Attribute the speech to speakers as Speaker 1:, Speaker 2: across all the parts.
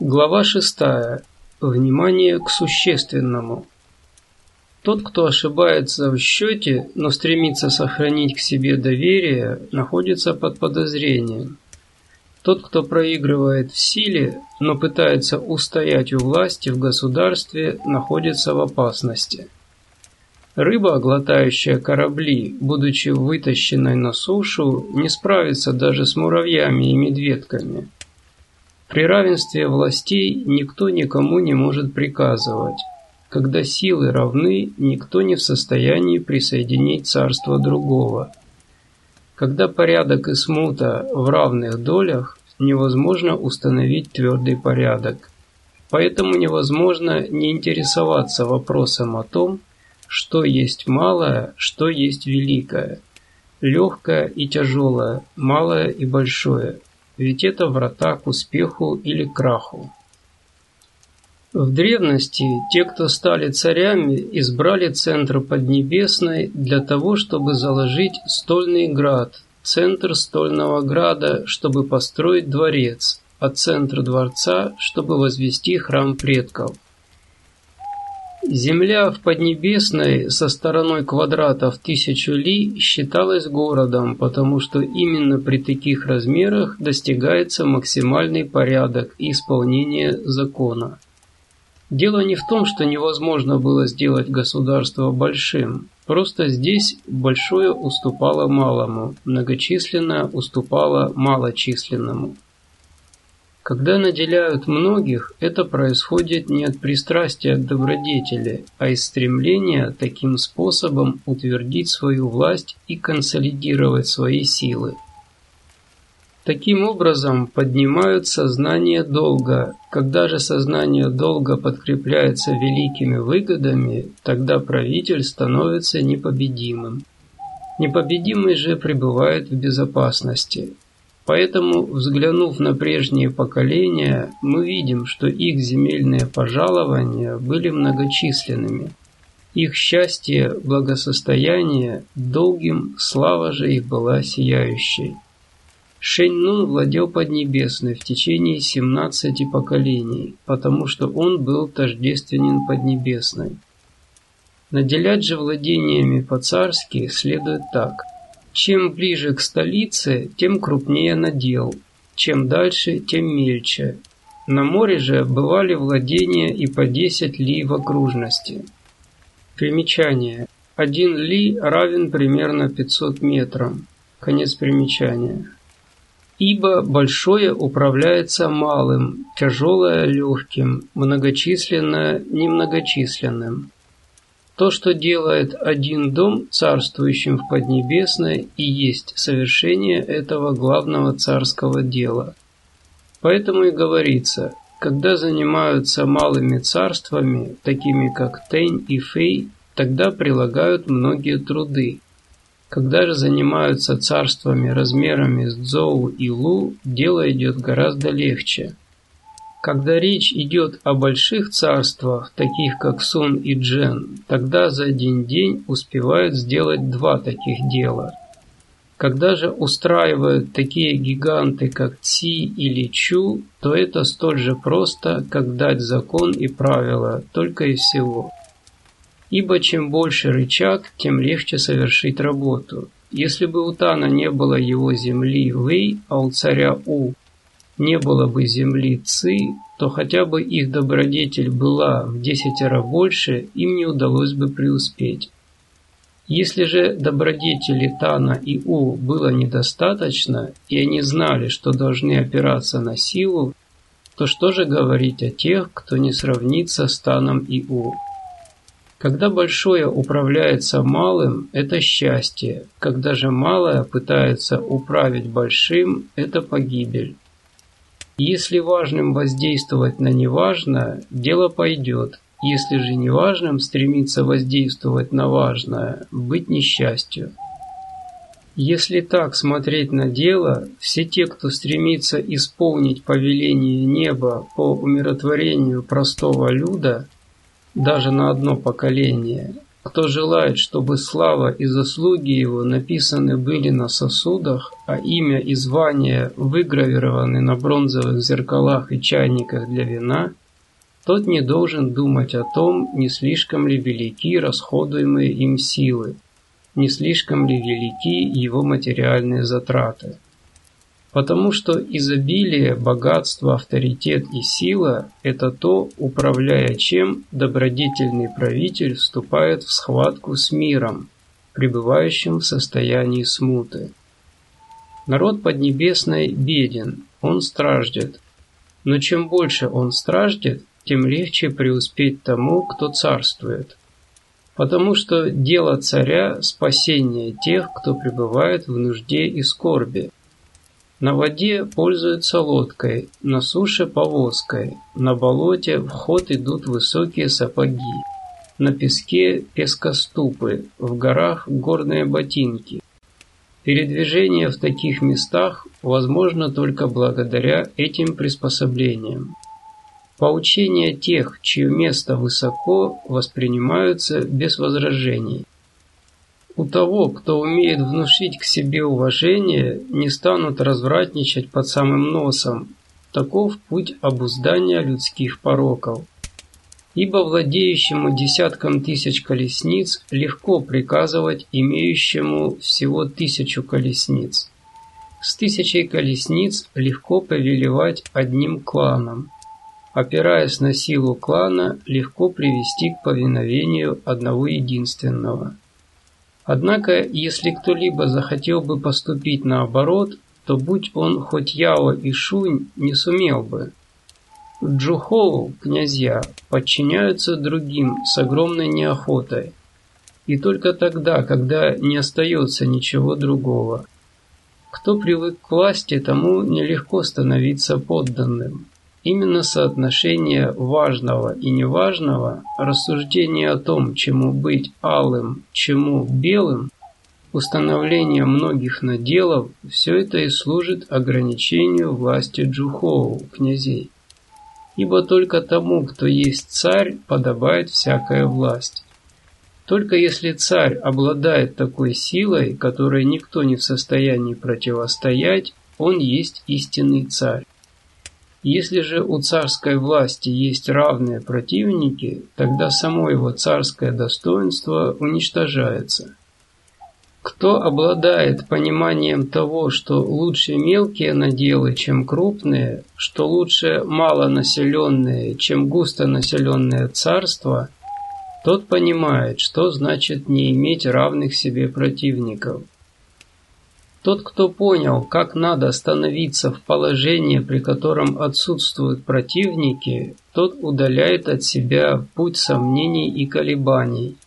Speaker 1: Глава шестая. Внимание к существенному. Тот, кто ошибается в счете, но стремится сохранить к себе доверие, находится под подозрением. Тот, кто проигрывает в силе, но пытается устоять у власти в государстве, находится в опасности. Рыба, глотающая корабли, будучи вытащенной на сушу, не справится даже с муравьями и медведками. При равенстве властей никто никому не может приказывать. Когда силы равны, никто не в состоянии присоединить царство другого. Когда порядок и смута в равных долях, невозможно установить твердый порядок. Поэтому невозможно не интересоваться вопросом о том, что есть малое, что есть великое, легкое и тяжелое, малое и большое, ведь это врата к успеху или краху. В древности те, кто стали царями, избрали центр Поднебесной для того, чтобы заложить стольный град, центр стольного града, чтобы построить дворец, а центр дворца, чтобы возвести храм предков. Земля в Поднебесной со стороной квадрата в тысячу ли считалась городом, потому что именно при таких размерах достигается максимальный порядок и исполнение закона. Дело не в том, что невозможно было сделать государство большим. Просто здесь большое уступало малому, многочисленное уступало малочисленному. Когда наделяют многих, это происходит не от пристрастия к добродетели, а из стремления таким способом утвердить свою власть и консолидировать свои силы. Таким образом поднимают сознание долга. Когда же сознание долга подкрепляется великими выгодами, тогда правитель становится непобедимым. Непобедимый же пребывает в безопасности. Поэтому, взглянув на прежние поколения, мы видим, что их земельные пожалования были многочисленными. Их счастье, благосостояние долгим, слава же их была сияющей. Шэнь-Нун владел Поднебесной в течение 17 поколений, потому что он был тождественен Поднебесной. Наделять же владениями по-царски следует так. Чем ближе к столице, тем крупнее надел, чем дальше, тем мельче. На море же бывали владения и по 10 ли в окружности. Примечание. Один ли равен примерно 500 метрам. Конец примечания. Ибо большое управляется малым, тяжелое – легким, многочисленное – немногочисленным. То, что делает один дом царствующим в Поднебесной, и есть совершение этого главного царского дела. Поэтому и говорится, когда занимаются малыми царствами, такими как Тень и Фей, тогда прилагают многие труды, когда же занимаются царствами размерами с Цзоу и Лу, дело идет гораздо легче. Когда речь идет о больших царствах, таких как Сун и Джен, тогда за один день успевают сделать два таких дела. Когда же устраивают такие гиганты, как Ци или Чу, то это столь же просто, как дать закон и правила, только и всего. Ибо чем больше рычаг, тем легче совершить работу. Если бы у Тана не было его земли Вэй, а у царя У не было бы земли Ци, то хотя бы их добродетель была в десятеро больше, им не удалось бы преуспеть. Если же добродетели Тана и У было недостаточно, и они знали, что должны опираться на силу, то что же говорить о тех, кто не сравнится с Таном и У? Когда большое управляется малым, это счастье. Когда же малое пытается управить большим, это погибель. Если важным воздействовать на неважное, дело пойдет. Если же неважным стремиться воздействовать на важное, быть несчастью. Если так смотреть на дело, все те, кто стремится исполнить повеление неба по умиротворению простого люда, даже на одно поколение, кто желает, чтобы слава и заслуги его написаны были на сосудах, а имя и звание выгравированы на бронзовых зеркалах и чайниках для вина, тот не должен думать о том, не слишком ли велики расходуемые им силы, не слишком ли велики его материальные затраты. Потому что изобилие, богатство, авторитет и сила – это то, управляя чем добродетельный правитель вступает в схватку с миром, пребывающим в состоянии смуты. Народ Поднебесной беден, он страждет. Но чем больше он страждет, тем легче преуспеть тому, кто царствует. Потому что дело царя – спасение тех, кто пребывает в нужде и скорби – на воде пользуются лодкой, на суше повозкой, на болоте в ход идут высокие сапоги, на песке пескоступы, в горах горные ботинки. Передвижение в таких местах возможно только благодаря этим приспособлениям. Поучения тех, чье место высоко, воспринимаются без возражений. У того, кто умеет внушить к себе уважение, не станут развратничать под самым носом. Таков путь обуздания людских пороков. Ибо владеющему десяткам тысяч колесниц легко приказывать имеющему всего тысячу колесниц. С тысячей колесниц легко повелевать одним кланом. Опираясь на силу клана, легко привести к повиновению одного единственного. Однако, если кто-либо захотел бы поступить наоборот, то будь он хоть Яо и Шунь, не сумел бы. Джухоу, князья, подчиняются другим с огромной неохотой. И только тогда, когда не остается ничего другого. Кто привык к власти, тому нелегко становиться подданным. Именно соотношение важного и неважного, рассуждение о том, чему быть алым, чему белым, установление многих наделов – все это и служит ограничению власти Джухоу, князей. Ибо только тому, кто есть царь, подобает всякая власть. Только если царь обладает такой силой, которой никто не в состоянии противостоять, он есть истинный царь. Если же у царской власти есть равные противники, тогда само его царское достоинство уничтожается. Кто обладает пониманием того, что лучше мелкие наделы, чем крупные, что лучше малонаселенные, чем густонаселенные царства, тот понимает, что значит не иметь равных себе противников – тот, кто понял, как надо становиться в положении, при котором отсутствуют противники, тот удаляет от себя путь сомнений и колебаний.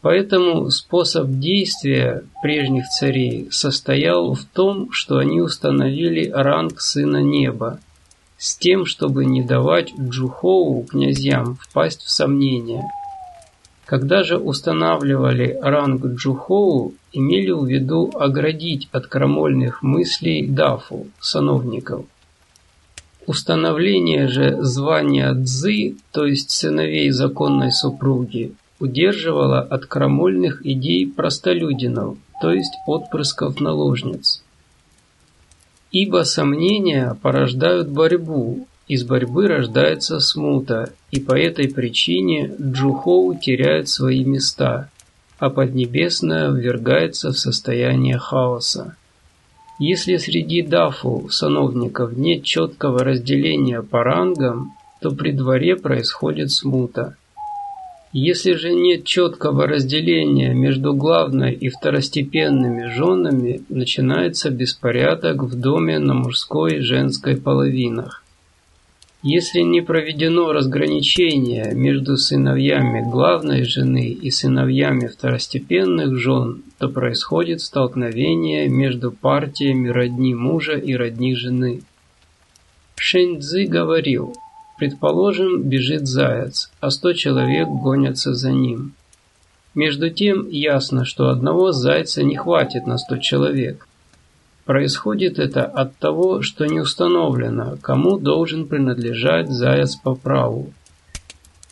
Speaker 1: Поэтому способ действия прежних царей состоял в том, что они установили ранг Сына Неба, с тем, чтобы не давать Джухоу князьям впасть в сомнения – когда же устанавливали ранг Джухоу, имели в виду оградить от крамольных мыслей дафу, сановников. Установление же звания Цзы, то есть сыновей законной супруги, удерживало от крамольных идей простолюдинов, то есть отпрысков наложниц. Ибо сомнения порождают борьбу, из борьбы рождается смута, и по этой причине Джухоу теряет свои места, а Поднебесная ввергается в состояние хаоса. Если среди дафу, сановников, нет четкого разделения по рангам, то при дворе происходит смута. Если же нет четкого разделения между главной и второстепенными женами, начинается беспорядок в доме на мужской и женской половинах. Если не проведено разграничение между сыновьями главной жены и сыновьями второстепенных жен, то происходит столкновение между партиями родни мужа и родни жены. Шэньцзы говорил, предположим, бежит заяц, а сто человек гонятся за ним. Между тем ясно, что одного зайца не хватит на сто человек – Происходит это от того, что не установлено, кому должен принадлежать заяц по праву.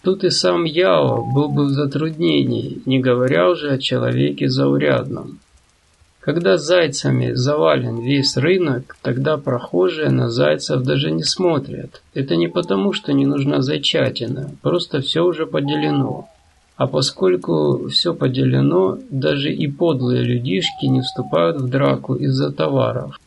Speaker 1: Тут и сам Яо был бы в затруднении, не говоря уже о человеке заурядном. Когда зайцами завален весь рынок, тогда прохожие на зайцев даже не смотрят. Это не потому, что не нужна зайчатина, просто все уже поделено. А поскольку все поделено, даже и подлые людишки не вступают в драку из-за товаров.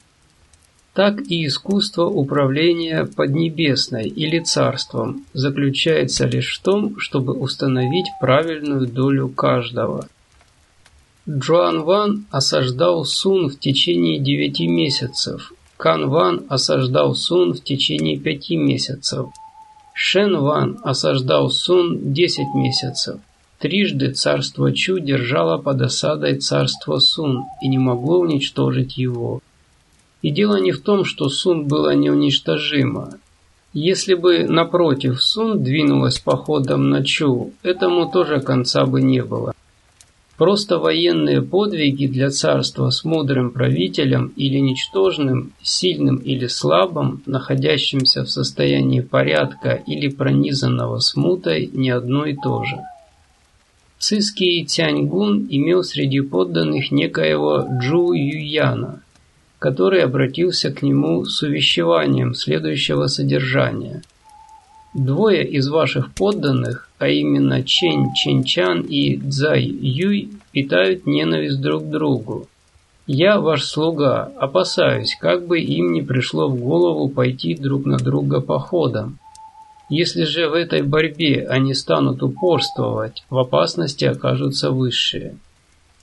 Speaker 1: Так и искусство управления Поднебесной или Царством заключается лишь в том, чтобы установить правильную долю каждого. Джоан Ван осаждал Сун в течение девяти месяцев, Кан Ван осаждал Сун в течение пяти месяцев, Шен Ван осаждал Сун десять месяцев. Трижды царство Чу держало под осадой царство Сун и не могло уничтожить его. И дело не в том, что Сун было неуничтожимо. Если бы, напротив, Сун двинулась походом на Чу, этому тоже конца бы не было. Просто военные подвиги для царства с мудрым правителем или ничтожным, сильным или слабым, находящимся в состоянии порядка или пронизанного смутой, не одно и то же. Циский Тяньгун имел среди подданных некоего Джу Юяна, который обратился к нему с увещеванием следующего содержания. «Двое из ваших подданных, а именно Чень Ченчан и Цзай Юй, питают ненависть друг к другу. Я, ваш слуга, опасаюсь, как бы им не пришло в голову пойти друг на друга походом. Если же в этой борьбе они станут упорствовать, в опасности окажутся высшие.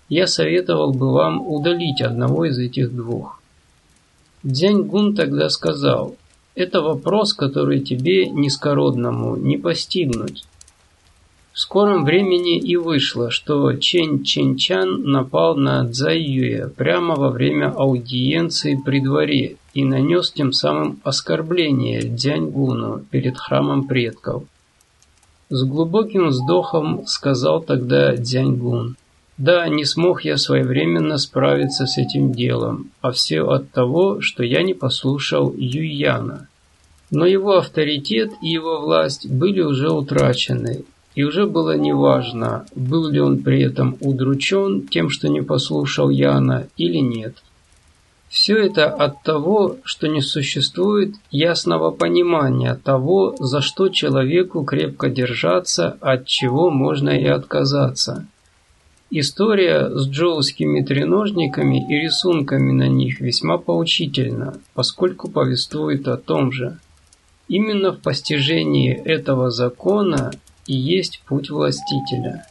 Speaker 1: Я советовал бы вам удалить одного из этих двух. Дзянь Гун тогда сказал, это вопрос, который тебе, низкородному, не постигнуть. В скором времени и вышло, что Чен Ченчан напал на Цзайюя прямо во время аудиенции при дворе и нанес тем самым оскорбление Дзяньгуну перед храмом предков. С глубоким вздохом сказал тогда Дзяньгун. Да, не смог я своевременно справиться с этим делом, а все от того, что я не послушал Юйяна. Но его авторитет и его власть были уже утрачены, и уже было неважно, был ли он при этом удручен тем, что не послушал Яна, или нет. Все это от того, что не существует ясного понимания того, за что человеку крепко держаться, от чего можно и отказаться. История с джоускими треножниками и рисунками на них весьма поучительна, поскольку повествует о том же. Именно в постижении этого закона и есть путь властителя.